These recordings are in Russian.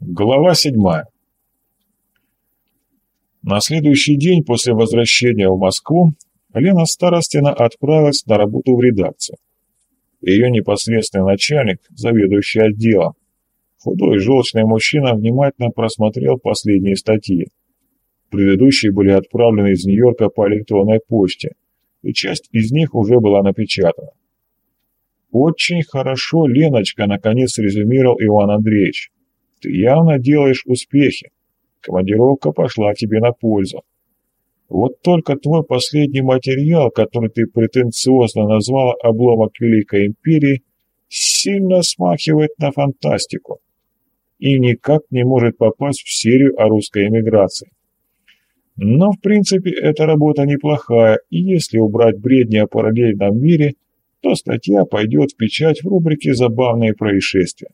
Глава седьмая. На следующий день после возвращения в Москву Лена Старостина отправилась на работу в редакцию. Ее непосредственный начальник, заведующий отделом, худой желчный мужчина, внимательно просмотрел последние статьи. Предыдущие были отправлены из Нью-Йорка по электронной почте, и часть из них уже была напечатана. «Очень хорошо, Леночка», — наконец резюмировал Иван Андреевич. Ты явно делаешь успехи. Командировка пошла тебе на пользу. Вот только твой последний материал, который ты претенциозно назвала «Обломок Великой Империи», сильно смахивает на фантастику и никак не может попасть в серию о русской эмиграции. Но, в принципе, эта работа неплохая, и если убрать бредни о параллельном мире, то статья пойдет в печать в рубрике «Забавные происшествия».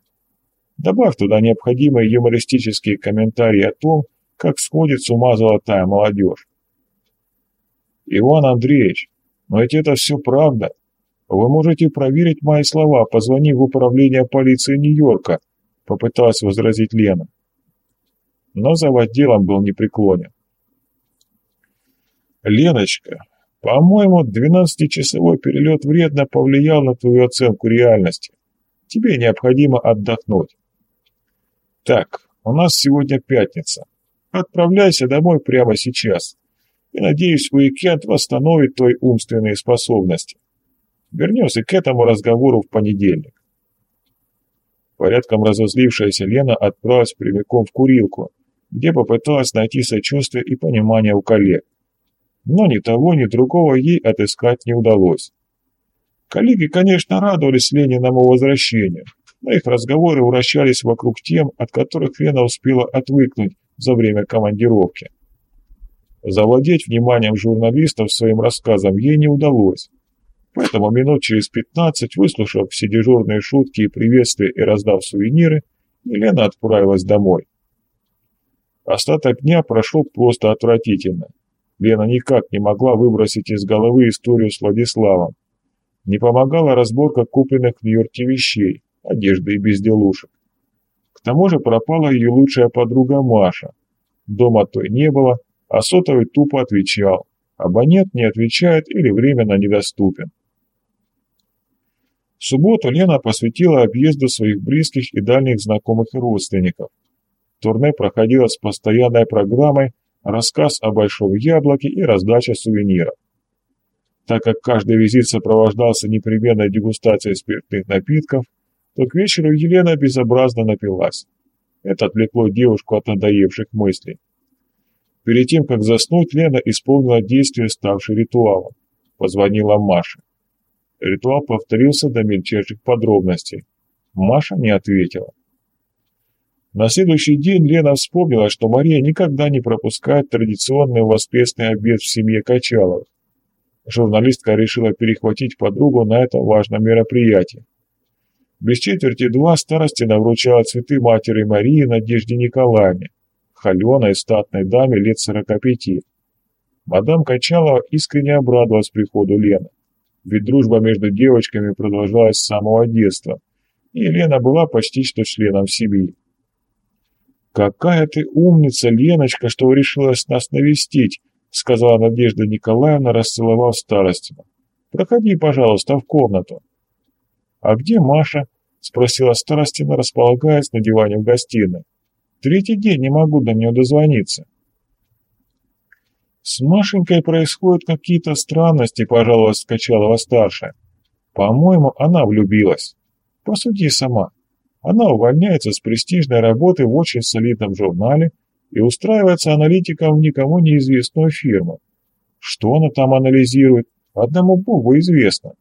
Добавь туда необходимые юмористические комментарии о том, как сходит с ума золотая молодежь. Иван Андреевич, но ведь это все правда. Вы можете проверить мои слова, позвонив в управление полиции Нью-Йорка, попыталась возразить Лена. Но за отделом был непреклонен. Леночка, по-моему, 12-часовой перелет вредно повлиял на твою оценку реальности. Тебе необходимо отдохнуть. Так, у нас сегодня пятница. Отправляйся домой прямо сейчас. И, надеюсь, уикенд восстановит твои умственные способности. Вернемся к этому разговору в понедельник. Порядком разозлившаяся Лена отправилась прямиком в курилку, где попыталась найти сочувствие и понимание у коллег. Но ни того, ни другого ей отыскать не удалось. Коллеги, конечно, радовались Лениному возвращению, но их разговоры вращались вокруг тем, от которых Лена успела отвыкнуть за время командировки. Завладеть вниманием журналистов своим рассказом ей не удалось. Поэтому минут через пятнадцать, выслушав все дежурные шутки и приветствия и раздав сувениры, Елена отправилась домой. Остаток дня прошел просто отвратительно. Лена никак не могла выбросить из головы историю с Владиславом. Не помогала разборка купленных в Нью-Йорке вещей одежды и безделушек. К тому же пропала ее лучшая подруга Маша. Дома той не было, а сотовый тупо отвечал. Абонент не отвечает или временно недоступен. В субботу Лена посвятила объезду своих близких и дальних знакомых и родственников. Турне проходило с постоянной программой рассказ о большом яблоке и раздача сувениров. Так как каждый визит сопровождался непременной дегустацией спиртных напитков, то к вечеру Елена безобразно напилась. Это отвлекло девушку от надоевших мыслей. Перед тем, как заснуть, Лена исполнила действие, ставшее ритуалом. Позвонила Маше. Ритуал повторился до мельчайших подробностей. Маша не ответила. На следующий день Лена вспомнила, что Мария никогда не пропускает традиционный воскресный обед в семье Качаловых. Журналистка решила перехватить подругу на это важном мероприятии. Без четверти два Старостина вручала цветы матери Марии Надежде Николаевне, холеной статной даме лет сорока пяти. Мадам Качалова искренне обрадовалась приходу Лены, ведь дружба между девочками продолжалась с самого детства, и Лена была почти что членом семьи. «Какая ты умница, Леночка, что решилась нас навестить!» сказала Надежда Николаевна, расцеловав Старостина. «Проходи, пожалуйста, в комнату». «А где Маша?» — спросила Старостина, располагаясь на диване в гостиной. «Третий день не могу до нее дозвониться». «С Машенькой происходят какие-то странности», — пожаловалась Скачалова-старшая. «По-моему, она влюбилась. Посуди сама. Она увольняется с престижной работы в очень солидном журнале и устраивается аналитиком в никому неизвестную фирму. Что она там анализирует, одному богу известно.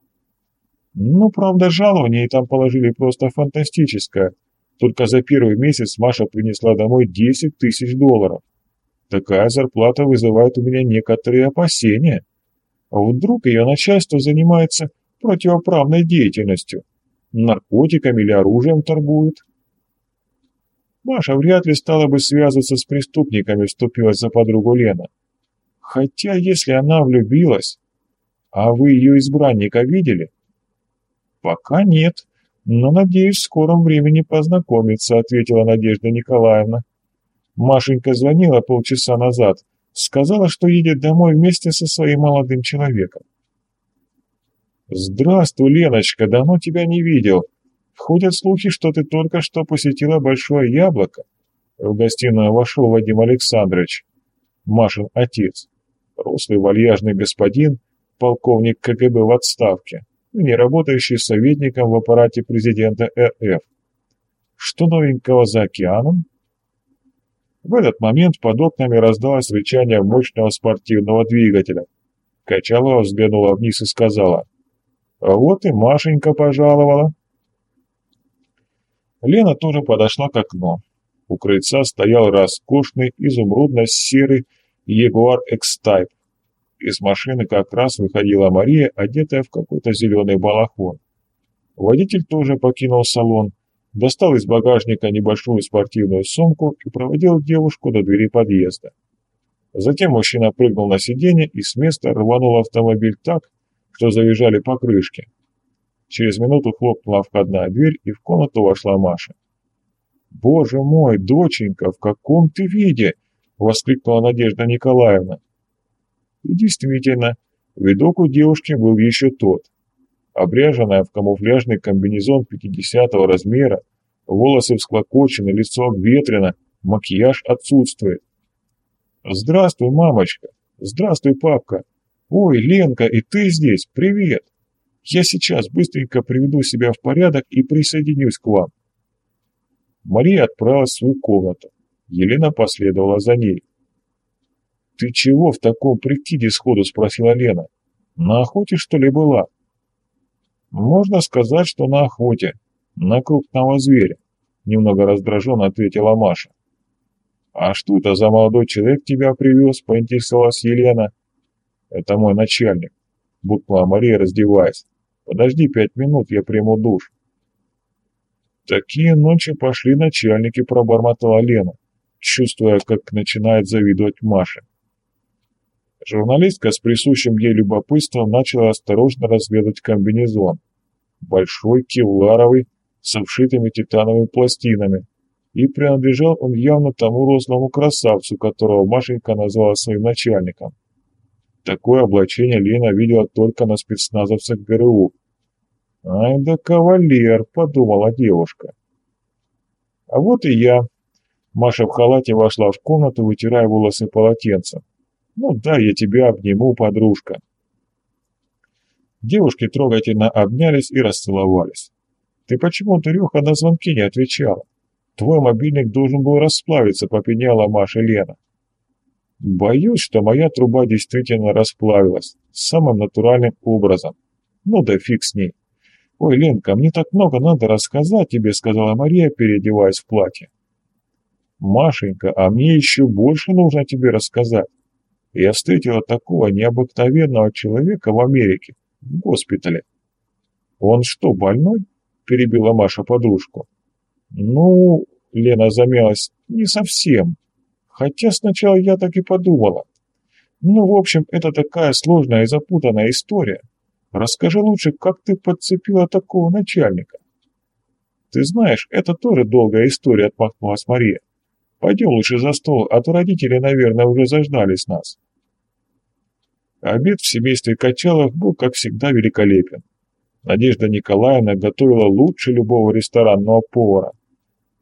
Ну, правда, жалование там положили просто фантастическое. Только за первый месяц Маша принесла домой 10 тысяч долларов. Такая зарплата вызывает у меня некоторые опасения. А вдруг ее начальство занимается противоправной деятельностью? Наркотиками или оружием торгует? Маша вряд ли стала бы связываться с преступниками, вступилась за подругу Лена. Хотя, если она влюбилась... А вы ее избранника видели? «Пока нет, «Но, надеюсь, в скором времени познакомиться», — ответила Надежда Николаевна. Машенька звонила полчаса назад, сказала, что едет домой вместе со своим молодым человеком. «Здравствуй, Леночка, давно тебя не видел. Ходят слухи, что ты только что посетила Большое Яблоко». В гостиную вошел Вадим Александрович, Машин отец, рослый вальяжный господин, полковник КГБ в отставке, не работающий советником в аппарате президента РФ. Что новенького за океаном? В этот момент под окнами раздалось рычание мощного спортивного двигателя. Качалова взглянула вниз и сказала, «А вот и Машенька пожаловала». Лена тоже подошла к окну. У крыльца стоял роскошный изумрудно-серый Ягуар X-Type. Из машины как раз выходила Мария, одетая в какой-то зеленый балахон. Водитель тоже покинул салон, достал из багажника небольшую спортивную сумку и проводил девушку до двери подъезда. Затем мужчина прыгнул на сиденье и с места рванул автомобиль так, что завизжали покрышки. Через минуту хлопнула входная дверь, и в комнату вошла Маша. «Боже мой, доченька, в каком ты виде!» — воскликнула Надежда Николаевна. И действительно, видок у девушки был еще тот. Обряженная в камуфляжный комбинезон 50-го размера, волосы всклокочены, лицо обветрено, макияж отсутствует. «Здравствуй, мамочка! Здравствуй, папка! Ой, Ленка, и ты здесь! Привет! Я сейчас быстренько приведу себя в порядок и присоединюсь к вам!» Мария отправилась в свою комнату. Елена последовала за ней. «Ты чего в таком прикиде сходу?» — спросила Лена. «На охоте, что ли, была?» «Можно сказать, что на охоте. На крупного зверя», — немного раздраженно ответила Маша. «А что это за молодой человек тебя привез?» — поинтересовалась Елена. «Это мой начальник», — буркнула Мария, раздеваясь. «Подожди пять минут, я приму душ». «Такие ночи пошли начальники», — пробормотала Лена, чувствуя, как начинает завидовать Маше. Журналистка с присущим ей любопытством начала осторожно разведать комбинезон. Большой, кевларовый, с вшитыми титановыми пластинами. И принадлежал он явно тому рослому красавцу, которого Машенька назвала своим начальником. Такое облачение Лена видела только на спецназовцах ГРУ. «Ай да кавалер!» — подумала девушка. «А вот и я». Маша в халате вошла в комнату, вытирая волосы полотенцем. «Ну да, я тебя обниму, подружка». Девушки трогательно обнялись и расцеловались. «Ты почему, Дурюха, на звонки не отвечала? Твой мобильник должен был расплавиться», — попеняла Маша Лена. «Боюсь, что моя труба действительно расплавилась, самым натуральным образом. Ну да фиг с ней. Ой, Ленка, мне так много надо рассказать тебе», — сказала Мария, переодеваясь в платье. «Машенька, а мне еще больше нужно тебе рассказать. Я встретила такого необыкновенного человека в Америке, в госпитале. Он что, больной? Перебила Маша подружку. Ну, Лена замялась, не совсем. Хотя сначала я так и подумала. Ну, в общем, это такая сложная и запутанная история. Расскажи лучше, как ты подцепила такого начальника. Ты знаешь, это тоже долгая история, отмахнулась Мария. Пойдем лучше за стол, а то родители, наверное, уже заждались нас. Обед в семействе Качалов был, как всегда, великолепен. Надежда Николаевна готовила лучше любого ресторанного повара.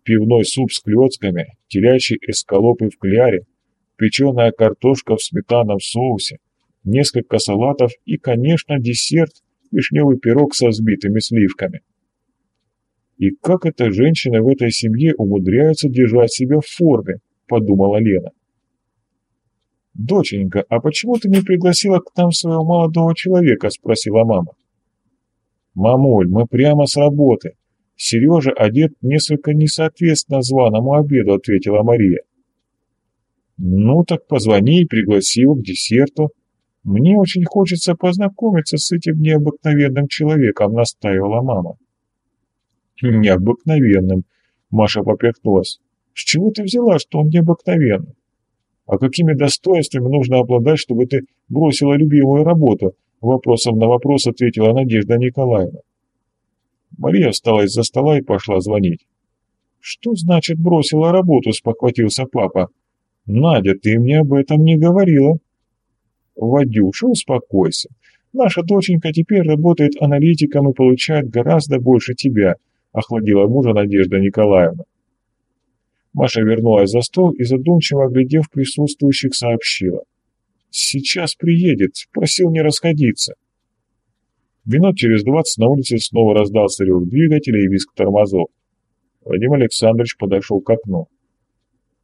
Пивной суп с клетками, телячьи эскалопы в кляре, печеная картошка в сметанном соусе, несколько салатов и, конечно, десерт – вишневый пирог со взбитыми сливками. «И как это женщины в этой семье умудряются держать себя в форме?» – подумала Лена. «Доченька, а почему ты не пригласила к нам своего молодого человека?» – спросила мама. «Мамуль, мы прямо с работы. Сережа одет несколько несоответственно званому обеду», – ответила Мария. «Ну так позвони и пригласи его к десерту. Мне очень хочется познакомиться с этим необыкновенным человеком», – настаивала мама. «Необыкновенным», — Маша поперхнулась. «С чего ты взяла, что он необыкновенный? А какими достоинствами нужно обладать, чтобы ты бросила любимую работу?» Вопросом на вопрос ответила Надежда Николаевна. Мария встала из-за стола и пошла звонить. «Что значит бросила работу?» – спохватился папа. «Надя, ты мне об этом не говорила». «Вадюша, успокойся. Наша доченька теперь работает аналитиком и получает гораздо больше тебя», – охладила мужа Надежда Николаевна. Маша вернулась за стол и, задумчиво оглядев присутствующих, сообщила. «Сейчас приедет. Просил не расходиться». Минут через двадцать на улице снова раздался рев двигателя и визг тормозов. Вадим Александрович подошел к окну.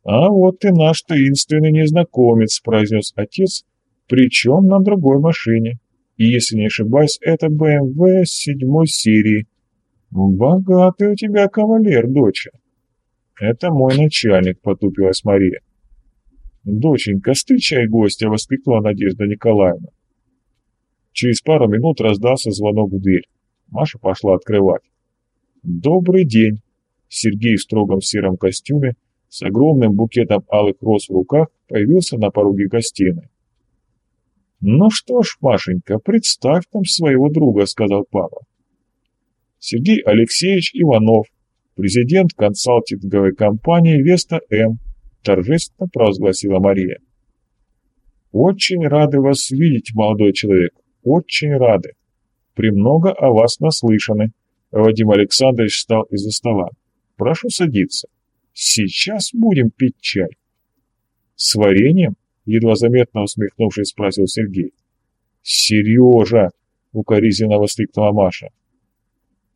«А вот и наш таинственный незнакомец», — произнес отец, «причем на другой машине. И, если не ошибаюсь, это БМВ седьмой серии. Богатый у тебя кавалер, доча». «Это мой начальник», — потупилась Мария. «Доченька, встречай гостя!» — воскликнула Надежда Николаевна. Через пару минут раздался звонок в дверь. Маша пошла открывать. «Добрый день!» Сергей в строгом сером костюме с огромным букетом алых роз в руках появился на пороге гостиной. «Ну что ж, Машенька, представь там своего друга», — сказал папа. Сергей Алексеевич Иванов, президент консалтинговой компании «Веста М», торжественно провозгласила Мария. «Очень рады вас видеть, молодой человек очень рады. Премного о вас наслышаны. Вадим Александрович встал из-за стола. Прошу садиться. Сейчас будем пить чай. С вареньем? Едва заметно усмехнувшись, спросил Сергей. Сережа! Укоризненно воскликнула Маша.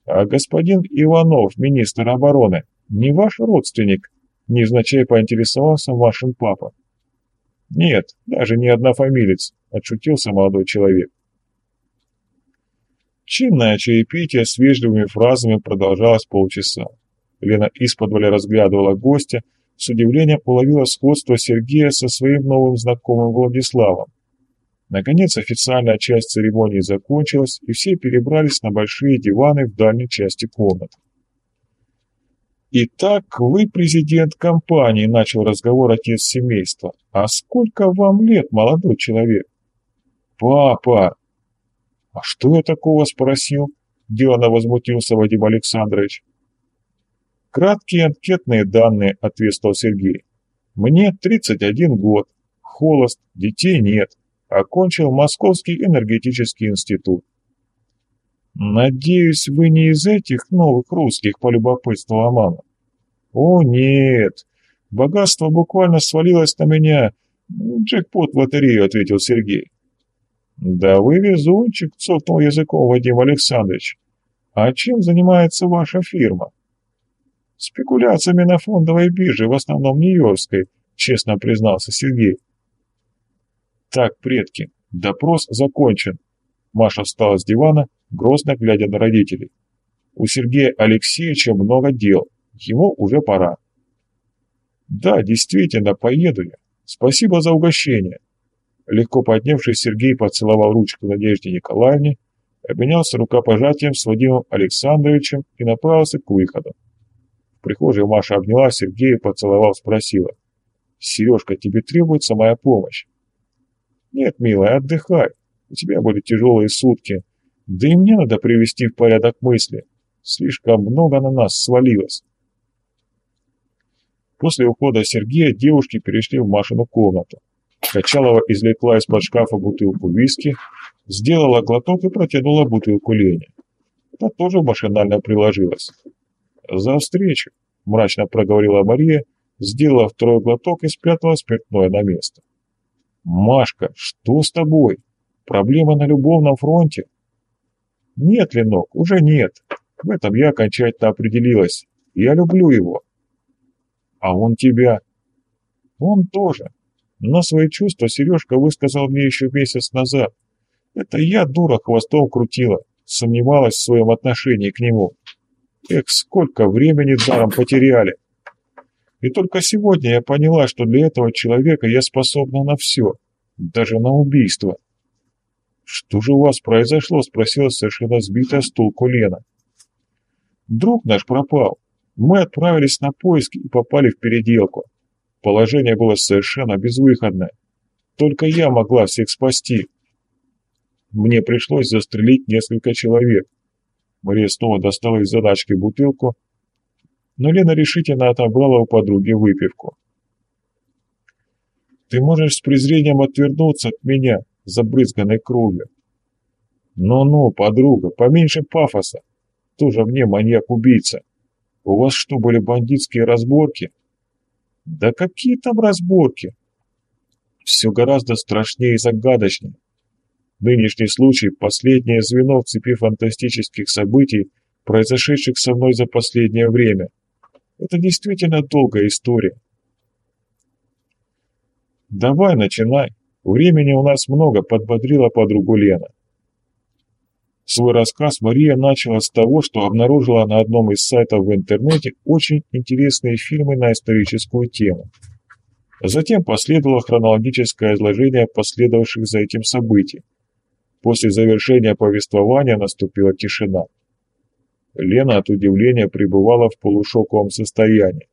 А господин Иванов, министр обороны, не ваш родственник? Невзначай поинтересовался вашим папа. «Нет, даже не однофамилец», — отшутился молодой человек. Чинное чаепитие с вежливыми фразами продолжалось полчаса. Лена из-под разглядывала гостя, с удивлением уловила сходство Сергея со своим новым знакомым Владиславом. Наконец официальная часть церемонии закончилась, и все перебрались на большие диваны в дальней части комнаты. «Итак, вы президент компании», — начал разговор отец семейства. «А сколько вам лет, молодой человек?» «Папа!» «А что я такого спросил?» – делано возмутился Вадим Александрович. «Краткие анкетные данные», – ответствовал Сергей. «Мне 31 год, холост, детей нет, окончил Московский энергетический институт». «Надеюсь, вы не из этих новых русских», – полюбопытствовала мама. «О, нет, богатство буквально свалилось на меня. Джекпот в лотерею», – ответил Сергей. «Да вы везунчик», — цокнул языком Вадим Александрович. «А чем занимается ваша фирма?» «Спекуляциями на фондовой бирже, в основном Нью-Йоркской», — честно признался Сергей. «Так, предки, допрос закончен». Маша встала с дивана, грозно глядя на родителей. «У Сергея Алексеевича много дел, ему уже пора». «Да, действительно, поеду я. Спасибо за угощение». Легко поднявшись, Сергей поцеловал ручку Надежде Николаевне, обменялся рукопожатием с Вадимом Александровичем и направился к выходу. В прихожей Маша обняла Сергея, поцеловав, спросила. «Сережка, тебе требуется моя помощь?» «Нет, милая, отдыхай. У тебя были тяжелые сутки. Да и мне надо привести в порядок мысли. Слишком много на нас свалилось». После ухода Сергея девушки перешли в Машину комнату. Качалова извлекла из-под шкафа бутылку виски, сделала глоток и протянула бутылку Лене. Та тоже машинально приложилась. «За встречу!» — мрачно проговорила Мария, сделала второй глоток и спрятала спиртное на место. «Машка, что с тобой? Проблема на любовном фронте?» «Нет, Ленок, уже нет. В этом я окончательно определилась. Я люблю его». «А он тебя?» «Он тоже. Но свои чувства Сережка высказал мне еще месяц назад. Это я, дура, хвостом крутила, сомневалась в своем отношении к нему. Эх, сколько времени даром потеряли. И только сегодня я поняла, что для этого человека я способна на все, даже на убийство. «Что же у вас произошло?» — спросила совершенно сбитая с толку Лена. «Друг наш пропал. Мы отправились на поиски и попали в переделку. Положение было совершенно безвыходное. Только я могла всех спасти. Мне пришлось застрелить несколько человек. Мария снова достала из задачки бутылку, но Лена решительно отобрала у подруги выпивку. «Ты можешь с презрением отвернуться от меня, забрызганной кровью». «Ну-ну, подруга, поменьше пафоса. Тоже мне маньяк-убийца. У вас что, были бандитские разборки?» «Да какие там разборки?» «Все гораздо страшнее и загадочнее. Нынешний случай – последнее звено в цепи фантастических событий, произошедших со мной за последнее время. Это действительно долгая история. «Давай, начинай. Времени у нас много», – подбодрила подругу Лена. Свой рассказ Мария начала с того, что обнаружила на одном из сайтов в интернете очень интересные фильмы на историческую тему. Затем последовало хронологическое изложение последовавших за этим событий. После завершения повествования наступила тишина. Лена от удивления пребывала в полушоковом состоянии.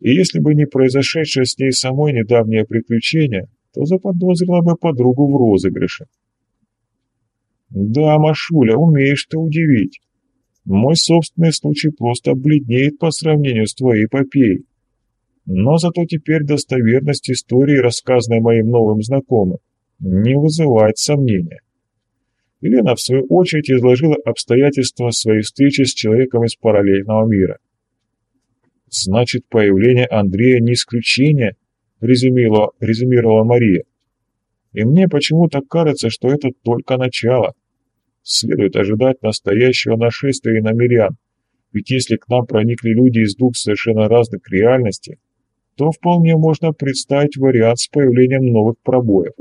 И если бы не произошедшее с ней самой недавнее приключение, то заподозрила бы подругу в розыгрыше. «Да, Машуля, умеешь ты удивить. Мой собственный случай просто бледнеет по сравнению с твоей эпопеей. Но зато теперь достоверность истории, рассказанной моим новым знакомым, не вызывает сомнения. Елена, в свою очередь, изложила обстоятельства своей встречи с человеком из параллельного мира. «Значит, появление Андрея не исключение», — резюмировала, Мария. «И мне почему-то кажется, что это только начало. Следует ожидать настоящего нашествия иномерян, ведь если к нам проникли люди из двух совершенно разных реальностей, то вполне можно представить вариант с появлением новых пробоев.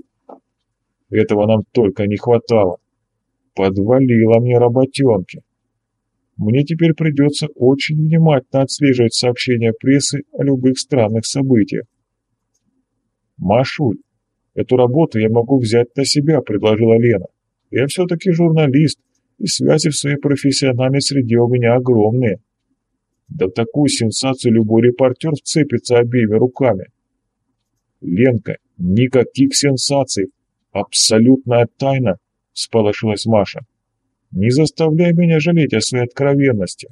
Этого нам только не хватало. Подвалила мне работенки. Мне теперь придется очень внимательно отслеживать сообщения прессы о любых странных событиях. Машуль, эту работу я могу взять на себя, предложила Лена. Я все-таки журналист, и связи в своей профессиональной среде у меня огромные. Да в такую сенсацию любой репортер вцепится обеими руками. Ленка, никаких сенсаций. Абсолютная тайна — сполошилась Маша. «Не заставляй меня жалеть о своей откровенности.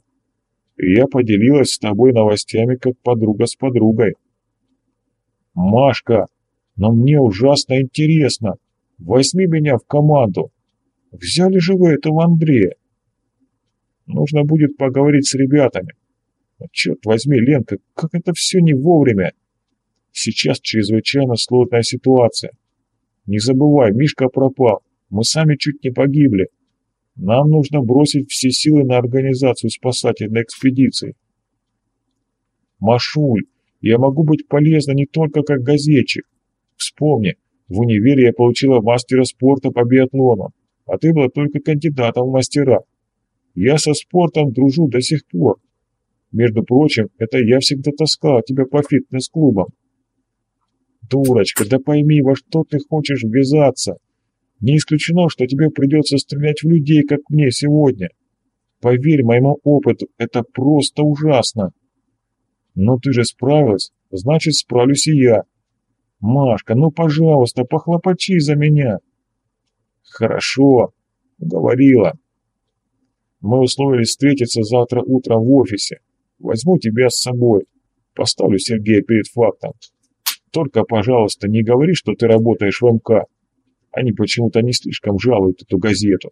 Я поделилась с тобой новостями, как подруга с подругой». «Машка, но мне ужасно интересно. Возьми меня в команду. Взяли же вы этого Андрея?» «Нужно будет поговорить с ребятами. Но, черт возьми, Ленка, как это все не вовремя. Сейчас чрезвычайно сложная ситуация. Не забывай, Мишка пропал. Мы сами чуть не погибли. Нам нужно бросить все силы на организацию спасательной экспедиции. Машуль, я могу быть полезна не только как газетчик. Вспомни, в универе я получила мастера спорта по биатлону, а ты была только кандидатом в мастера. Я со спортом дружу до сих пор. Между прочим, это я всегда таскала тебя по фитнес-клубам. Дурочка, да пойми, во что ты хочешь ввязаться. Не исключено, что тебе придется стрелять в людей, как мне сегодня. Поверь моему опыту, это просто ужасно. Но ты же справилась, значит, справлюсь и я. Машка, ну, пожалуйста, похлопочи за меня. Хорошо, говорила. Мы условились встретиться завтра утром в офисе. Возьму тебя с собой. Поставлю Сергея перед фактом. Только, пожалуйста, не говори, что ты работаешь в МК. Они почему-то не слишком жалуют эту газету.